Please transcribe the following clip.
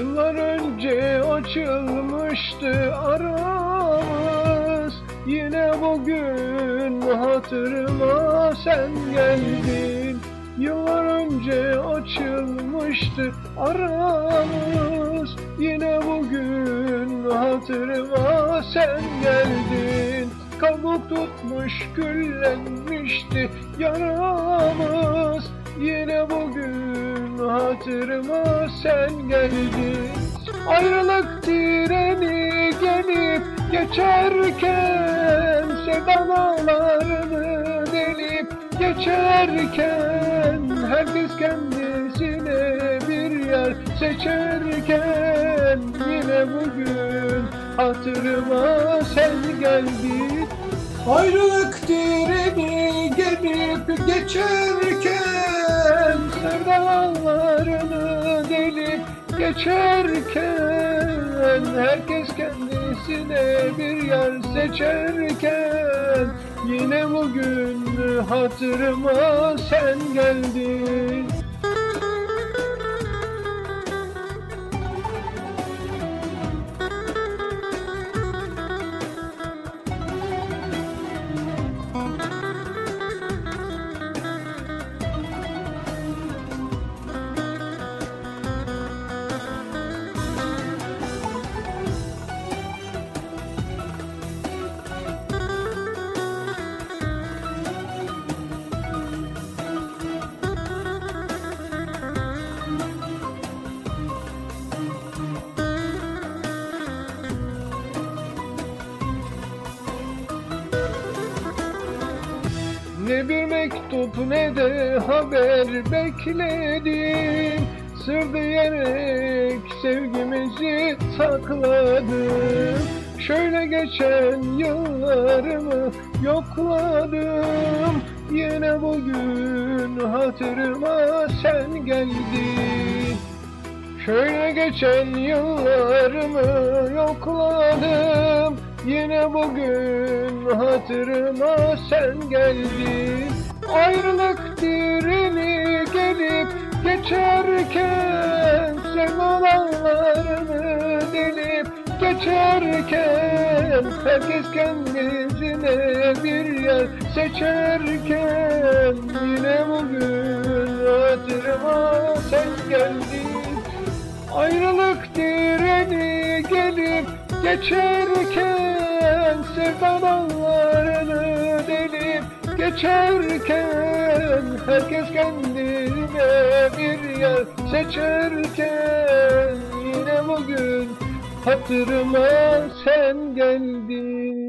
Yıllar önce açılmıştı aramız. Yine bugün hatırıma sen geldin. Yıllar önce açılmıştı aramız. Yine bugün hatırıma sen geldin. Kabuk tutmuş küllenmişti yaramız Yine bugün hatırıma sen geldin. Ayrılık treni gelip geçerken Sevdalarını delip geçerken Herkes kendisine bir yer seçerken Yine bugün hatırıma sen geldin. Ayrılık treni gelip geçerken Sevdalarını delip geçerken Herkes kendisine bir yer seçerken Yine bugün hatırıma sen geldin Ne bir mektup ne de haber bekledim Sır diyerek sevgimizi sakladım Şöyle geçen yıllarımı yokladım. Yine bugün hatırıma sen geldin. Şöyle geçen yıllarımı yokladım Yine bugün hatırıma sen geldin. Ayrılık treni gelip geçerken Sevdalarını delip geçerken Herkes kendisine bir yer seçerken Yine bugün hatırıma sen geldin. Ayrılık treni gelip geçerken Sevdalarını delip geçerken Herkes kendine bir yer seçerken Yine bugün hatırıma sen geldin